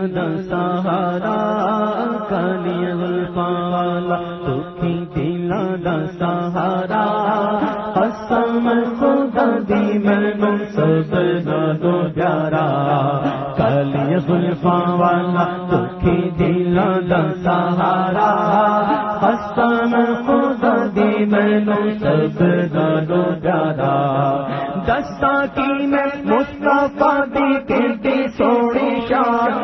سہارا کالی والا دکھی دل دا سہارا قسم خدا دی میں سب دو پیارا کالی والا دکھی دل دا سہارا قسم خدا دی میں سب دو پیارا دستا کی میں مصطفیٰ دی کہتی سوڑی شان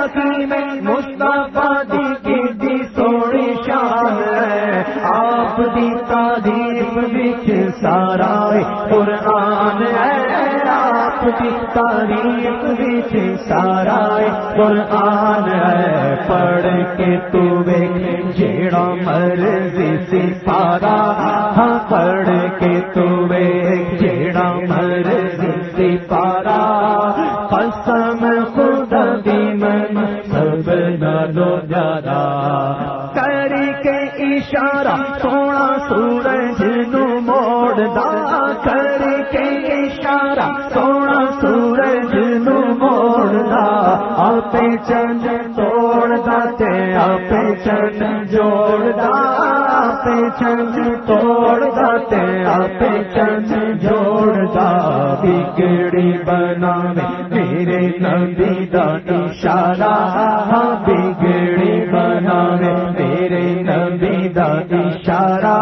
دستا کی میں مصطفیٰ دی کہتی سوڑی شان ہے۔ آپ دی تعریف بچ سارا قرآن ہے۔ آپ دی تعریف بچ سارا قرآن ہے۔ پڑھ کے تو ویک جیڑا مرضی سارا ہاں پڑھ کے تو ویک جیڑا مرضی پارا قسم خدا دی من سب نالو کری کے اشارہ سونا سورج نو موڑ دا کری کے اشارہ سونا سورج نو موڑ دا آپ چند توڑ دا تے آپ چند جوڑ دا آپ چند توڑ دا تے آپ چند جوڑ دا بگڑی بنا میرے نبی دا اشارہ بگڑی بنا میرے نبی دا اشارہ۔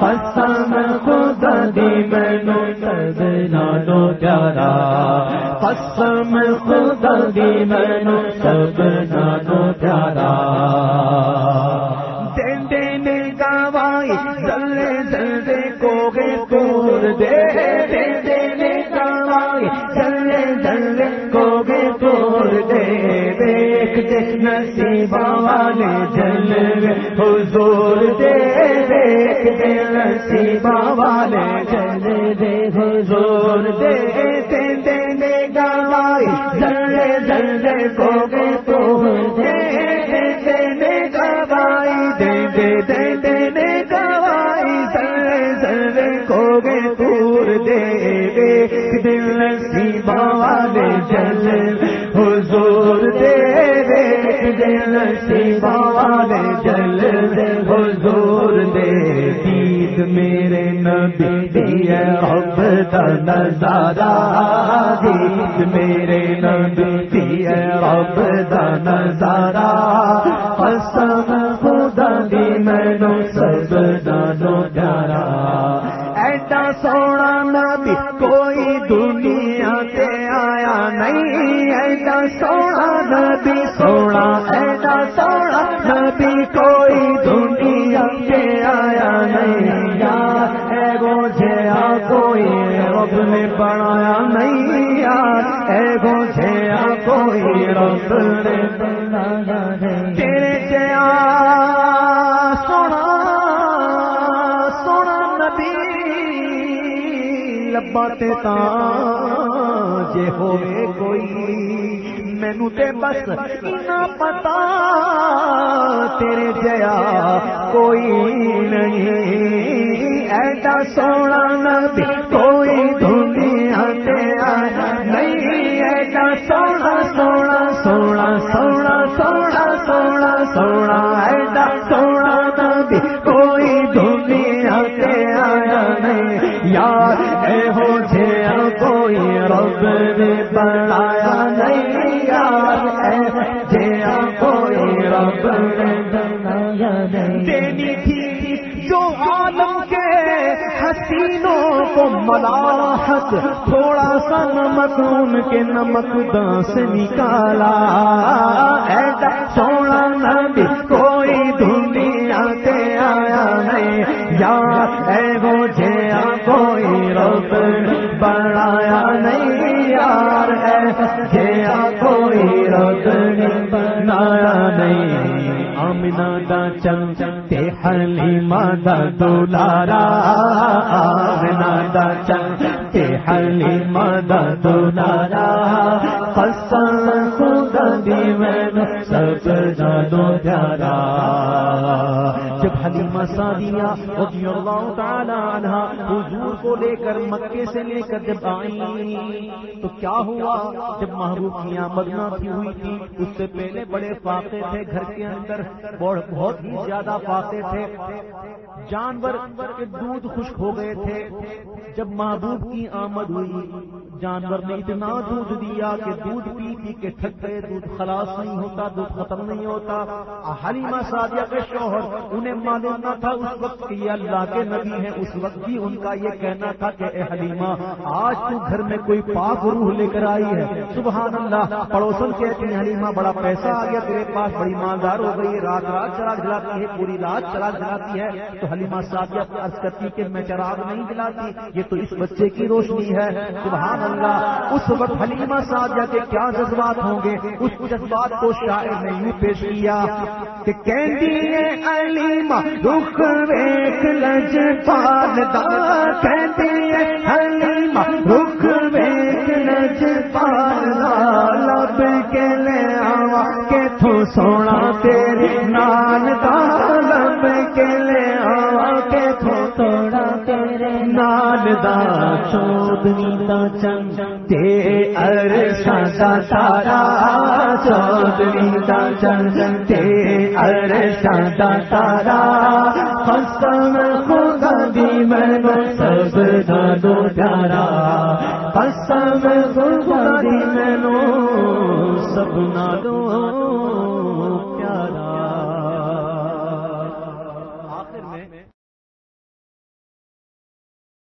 قسم خدا دی مینو سجنا دو پیارا۔ قسم خدا دی مینو سجنا دو پیارا۔ دین دین گوائی جلے جلدے کو دیکھ والے جلوے حضور دے دیکھ دے والے جلوے حضور دے دین دین گوائی جلے جلدے کو گے پور دے دین گوائی دے دے دے دے گوائی سر سر کو گے پور دے دیکھ دل نصیب والے جل دے دیکھ دل نصیب جل حضور دے دید میرے نبی دی رب دا نظارہ، دید میرے نبی دی رب دا نظارہ۔ قسم خدا دی سب دانو پیارا۔ ایڈا سونا نبی کوئی دنیا تے آیا نہیں، ایڈا سونا نبی سونا ایڈا سونا نبی کوئی دنیا تے آیا نہیں۔ یار اے گو جیا کوئی رب نے بنایا نہیں۔ یار اے گو جیا کوئی رب نے بنایا نہیں۔ تیرے جیا سونا سونا نبی لبا تے تا جے ہوئے کوئی مینو تے بس اتنا پتا، تیرے جیا کوئی نہیں۔ ایڈا سونا نبی، کوئی دنیا تے آیا نہیں۔ ایڈا سونا سونا سونا سونا سونا سونا سونا۔ ایڈا سونا نبی، کوئی دنیا تے آیا نہیں۔ یار اے ہو جیا کوئی رب نے بنایا۔ تینوں کو ملاحت، تھوڑا سا نمک، ان کے نمک دانس نکالا۔ ایسا سونا نبی، کوئی دنیا آیا نہیں۔ یا آمنا دا چم تے حلیمہ دا دولارا آمنا دا چم تے حلیمہ دا دولارا۔ قسم سب جانو پیارا۔ جب حلیمہ سادیہ رضی اللہ تعالی عنہ حضور کو لے کر مکے سے لے کر جب آئی تو کیا ہوا؟ جب محبوب کی آمد نہ ہوئی تھی، اس سے پہلے بڑے فاقے تھے گھر کے اندر، بہت ہی زیادہ فاقے تھے۔ جانور کے دودھ خشک ہو گئے تھے۔ جب محبوب کی آمد ہوئی، جانور نے اتنا دودھ دیا کہ دودھ پی پی کے تھک گئے دودھ خلاص نہیں ہوتا، دودھ ختم نہیں ہوتا۔ حلیمہ سادیہ کے شوہر، انہیں معلوم نہ تھا اس وقت یہ اللہ کے نبی ہیں۔ اس وقت بھی ان کا یہ کہنا تھا کہ، اے حلیمہ، آج تو گھر میں کوئی پاک روح لے کر آئی ہے۔ سبحان اللہ، پڑوسن کہتے ہیں، حلیمہ، بڑا پیسہ آ گیا تیرے پاس، بڑی مالدار ہو گئی رات رات چراغ جلاتی ہے، پوری رات چراغ جلاتی ہے۔ تو حلیمہ سادیہ عرض کرتی کہ میں چراغ نہیں جلاتی، یہ تو اس بچے کی روشنی ہے۔ سبحان اللہ، اس وقت حلیمہ سادیہ کے کیا جذبات ہوں گے؟ اس جذبات کو شاعر نے یوں پیش کیا کہ کہندی علیمہ رخ ویک لج پالدا کہندی حلیمہ رخ ویک لج پالدا لب کے لے آوا کہ تو سونا تیرے نال دا۔ لب کے لے دا چودنی دا چند، تے عرشاں دا تارا چودنی دا چند، تے عرشاں دا تارا قسم خدا دی میں سب دا دو پیارا قسم خدا دی میں سب نہ دو